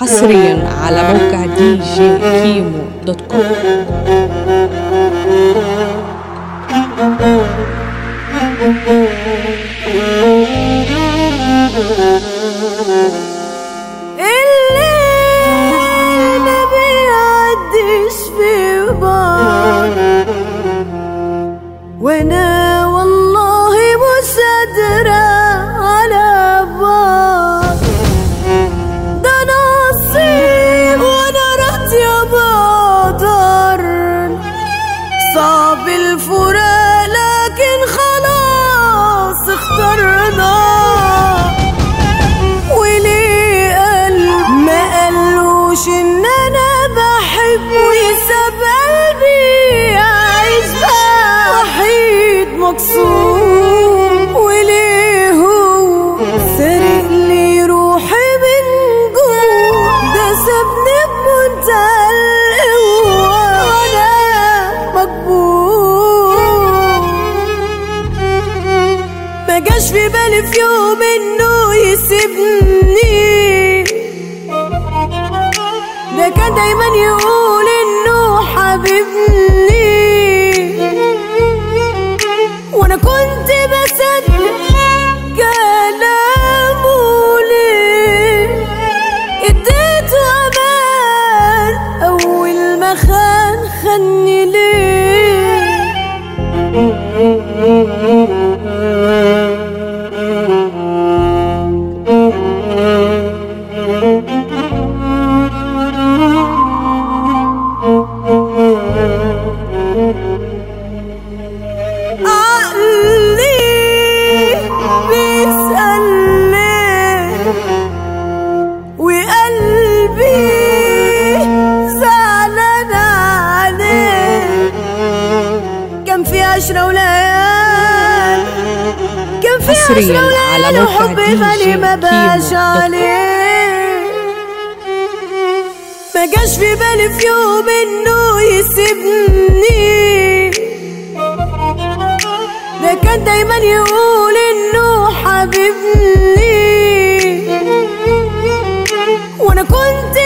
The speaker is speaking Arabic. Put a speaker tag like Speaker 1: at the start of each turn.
Speaker 1: حصريا على موقع دي جي كيمو dot com
Speaker 2: الليل ما بيعديش في بعض. الفراق لكن خلاص اخترنا. وليه قلب ما قالوش إن أنا بحب ويساب قلبي بقى وحيد مكسور. جاش في بالي في يوم إنه يسيبني. ده كان دايما يقول إنه حبيبني. وأنا كنت بصدق كلامه ليه. اديته أمان أول ما خان خني ليه. عشرة وليال كان في عشرة وليال
Speaker 1: موقع
Speaker 2: وحب
Speaker 1: دي
Speaker 2: غالي ما باش. عليه ما جاش في بالي في يوم إنه يسيبني. ده كان دايما يقول إنه حبيبني. وأنا كنت